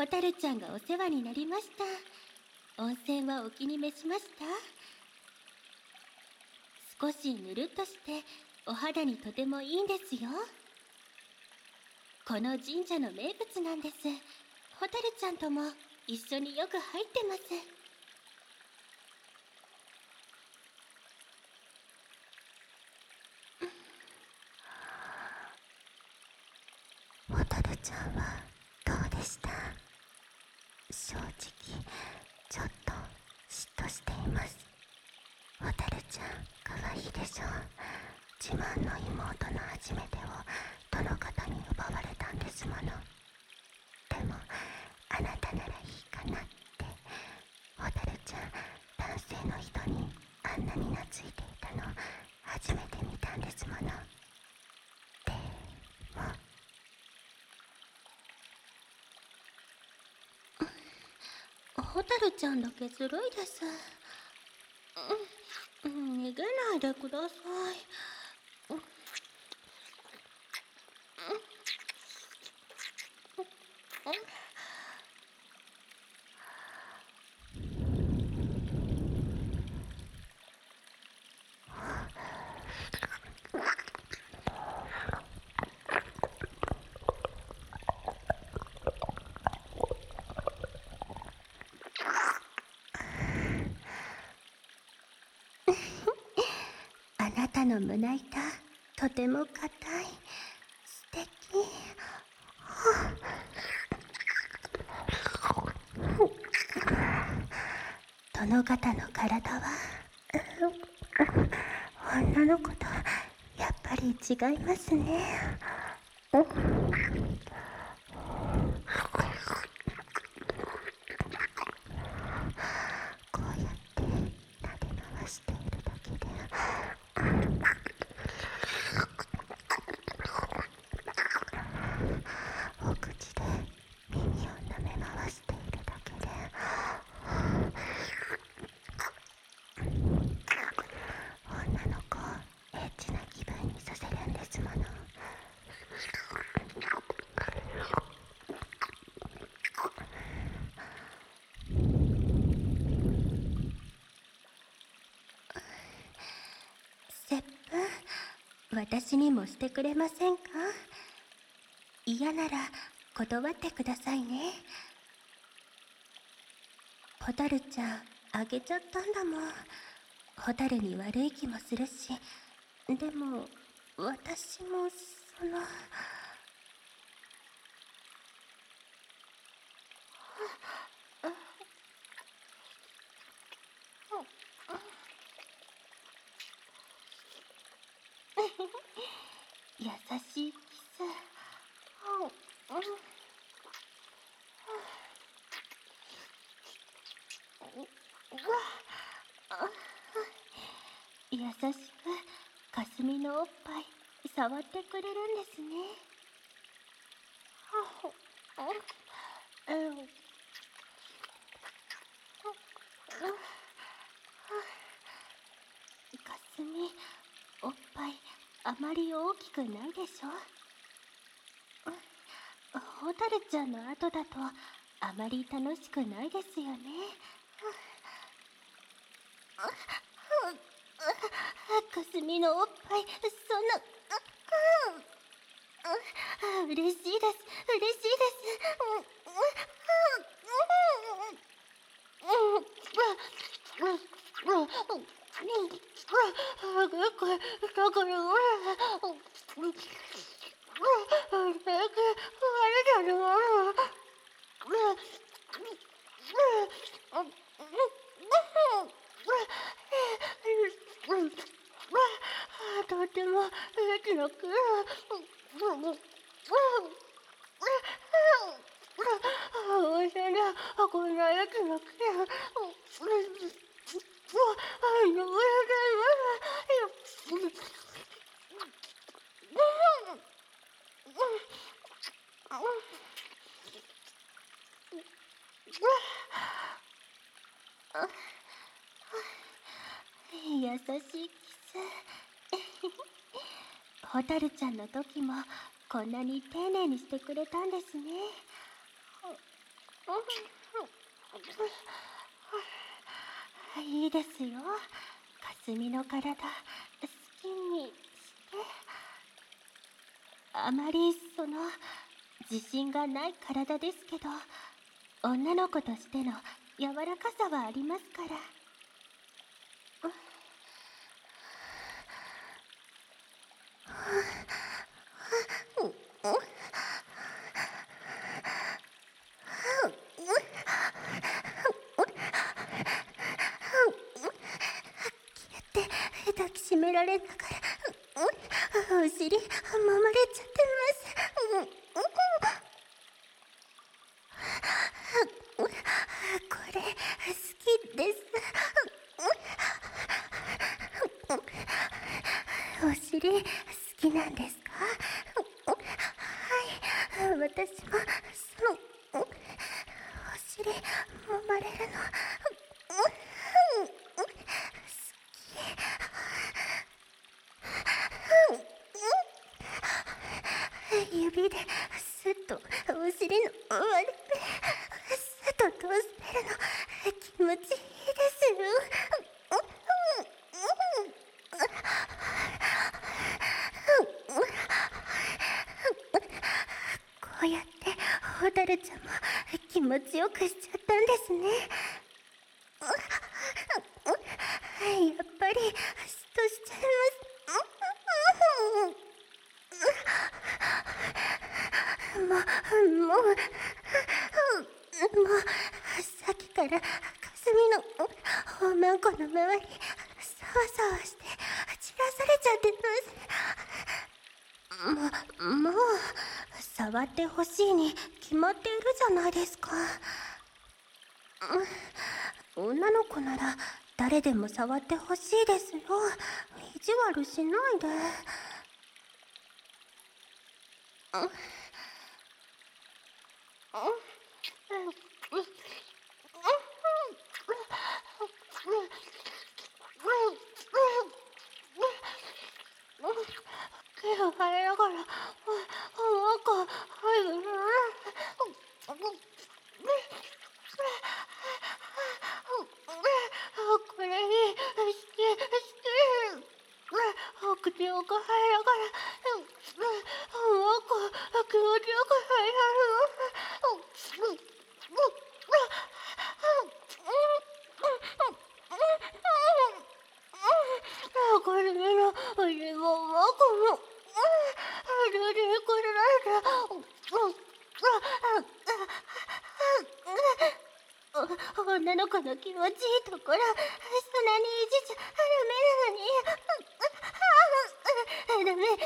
ホタルちゃんがお世話になりました。温泉はお気に召しました？少しぬるっとしてお肌にとてもいいんですよ。この神社の名物なんです。ホタルちゃんとも一緒によく入ってますホタルちゃんはどうでした正直ちょっと嫉妬しています。ホタルちゃん可愛いいでしょ。う自慢の妹の初めてをどの方に奪われたんですもの。でもあなたならいいかなって。ホタルちゃん男性の人にあんなに懐いていたの初めて見たんですものでもホタルちゃんだけずるいです。うん。逃げないでくださいあなた胸板とても硬い。素敵。殿方の体は？女の子とやっぱり違いますねこうやって撫で回しているだけでお口で耳を舐め回しているだけで女の子をエッチな気分にさせるんですものセップ私にもしてくれませんか？嫌なら断ってくださいね。ホタルちゃんあげちゃったんだもん。ホタルに悪い気もするし。でも私もその優しいキス優しく霞のおっぱい触ってくれるんですね霞おっぱいあまり大きくないでしょ。ホタルちゃんの後だとあまり楽しくないですよね。かすみのおっぱいそん。な嬉しいです嬉しいですとてもエッチなくおしゃれこんなエッチなく優しいキス。ホタルちゃんの時もこんなに丁寧にしてくれたんですね。いいですよ。かすみの体好きにして。あまりその自信がない体ですけど女の子としての柔らかさはありますから。抱きしめられながら、お尻、揉まれちゃってます。これ、好きです。お尻、好きなんですかはい、私も、その、お尻、揉まれるの、すっとお尻の割れてすっと通してるの気持ちいいですよこうやって蛍ちゃんも気持ちよくしちゃったんですね。やっぱり嫉妬しちゃいますもう、もう、もう、もうさっきから、かすみの、おまんこの周り、さわさわして、散らされちゃってます。も、もう、触ってほしいに決まっているじゃないですか。女の子なら、誰でも触ってほしいですよ。意地悪しないで。毛を生えながら、なん。か、入るな。これに、して、して、口をこ入りながら、なん。か、気持ちよく入る。これの、お湯もわこの、これらだ。女の子の気持ちいいところ、そんなにいじちゃダメなのに。ダメ、ダメ。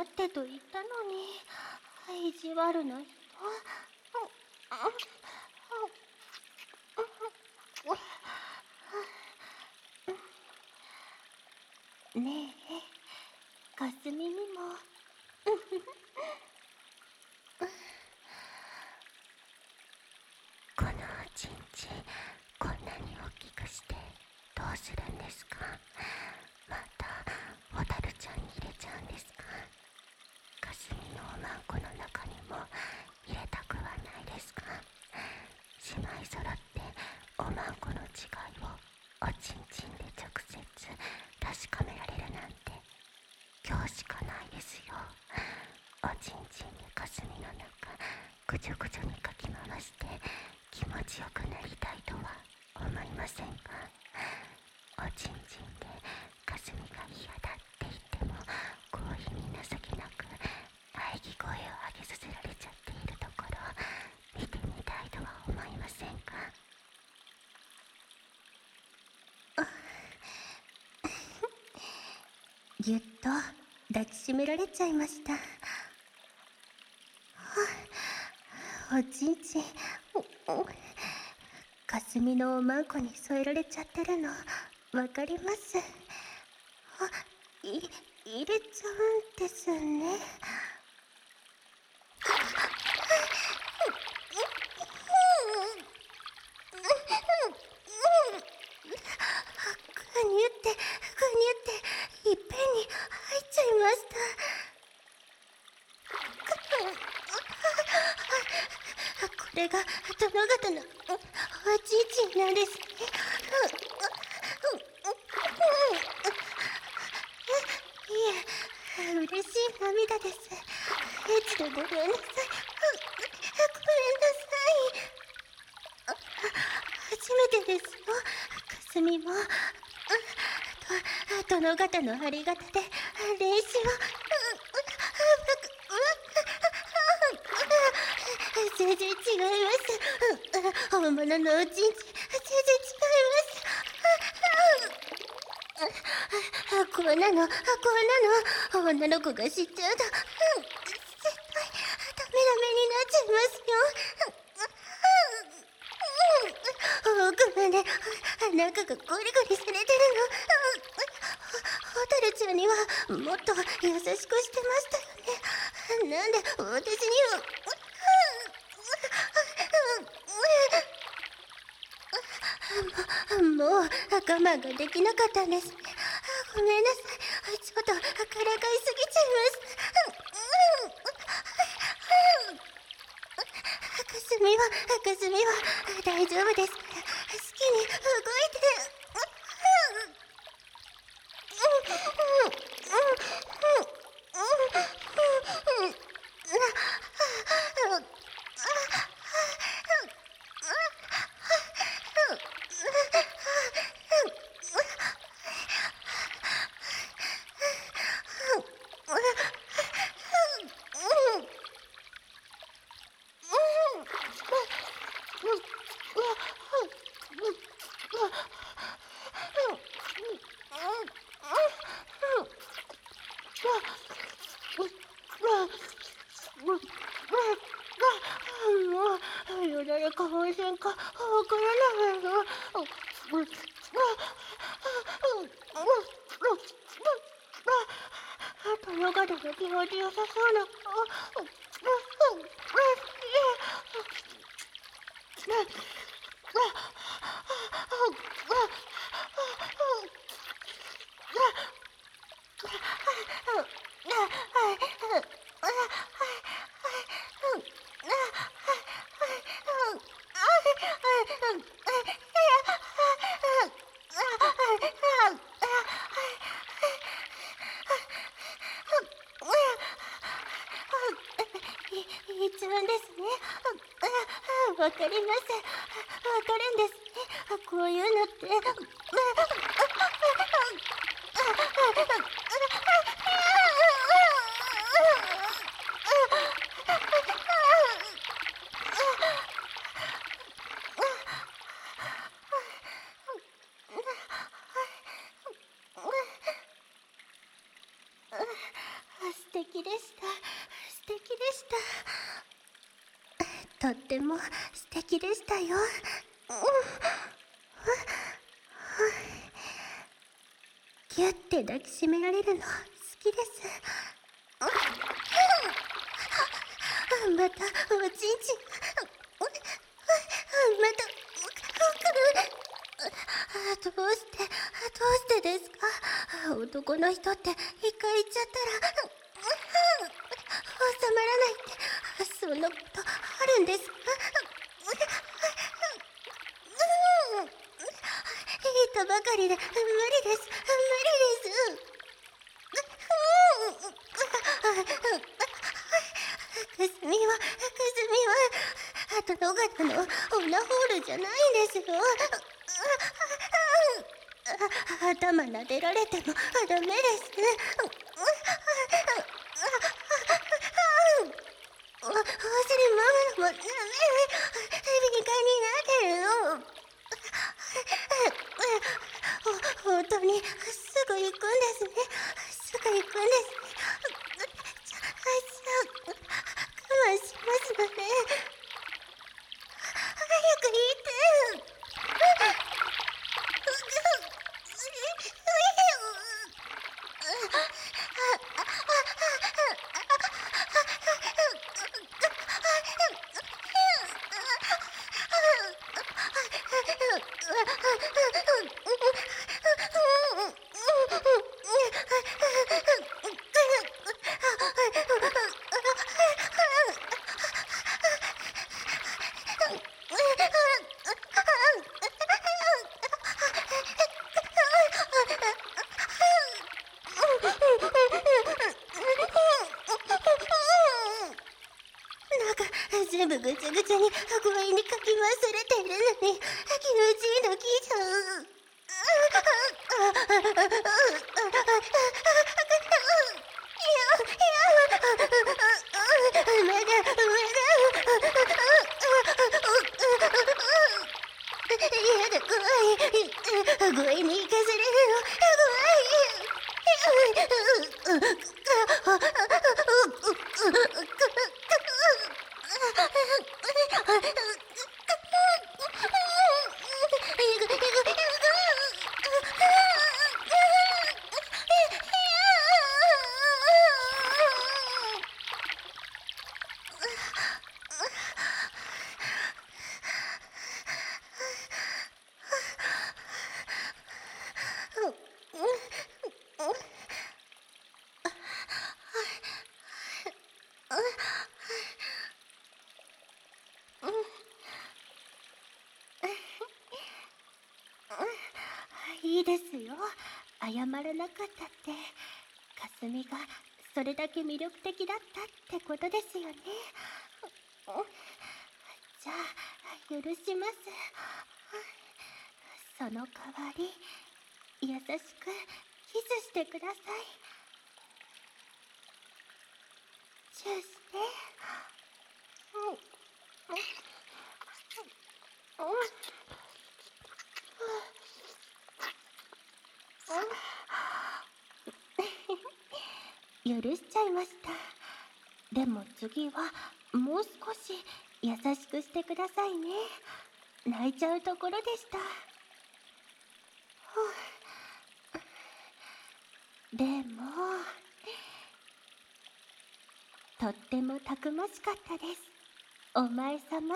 待ってと言ったのに意地悪な人。ねえかすみにも。このおちんちこんなに大きくしてどうするんですかまた蛍ちゃんに入れちゃうんですかかすみのおまんこの中にも入れたくはないですか姉妹揃っておまんこの違いをおちんちんで直接確かめられるなんて今日しかないですよおちんちんで霞の中ぐちょぐちょにかき回して気持ちよくなりたいとは思いませんかおちんちんでかすみが嫌だって言っても好意に情けなく相喘ぎ声を上げさせられちゃっているところ見てみたいとは思いませんかぎゅっと抱きしめられちゃいました。おちんちん、おお霞のおまんこに添えられちゃってるの、わかります。あ、い、入れちゃうんですね。ぐにゅって、ぐにゅって、いっぺんに入っちゃいました。これが殿方のおちんちんなんですね。いえ、嬉しい涙です。エチでごめん。なさい。ごめん。なさい。初めてですよ、かすみも。殿方のありがたで練習を全然違います。本物のおちんち全然違います。こんなのこんなの女の子が知っちゃうと絶対ダメダメになっちゃいますよ。奥まで中がゴリゴリされてるのホタルちゃんにはもっと優しくしてましたよねなんで私にはもう我慢ができなかったんです。ごめんなさい。ちょっとからかいすぎちゃいます。かすみはかすみは大丈夫ですから好きに動いてもうよだれか温泉かわからないの殿方の気持ちよさそうないっちゃうんですねわかりますわかるんですね。こういうのって素敵でした素敵でしたとっても素敵でしたよぎゅって抱きしめられるの好きです。またおちんちん。またどうしてどうしてですか？男の人って一回言っちゃったら収まらないって。そんなことあるんですか？糸ばかりで無理です無理ですくすみはくすみは殿方のオナホールじゃないんですよ頭撫でられてもダメです行くんですねすぐ行くんですねじゃあ我慢しますので早く言ってなんか全部ぐちゃぐちゃに箱にかき回されているのに気持ちいいの聞いちゃう。まだやだ怖い怖いに行かされるの怖いいですよ。謝らなかったって。かすみがそれだけ魅力的だったってことですよね。じゃあ許します。その代わり優しくキスしてください。チューして。うん。うん。うん。許しちゃいました。でも次はもう少し優しくしてくださいね。泣いちゃうところでした。でもとってもたくましかったです。お前様。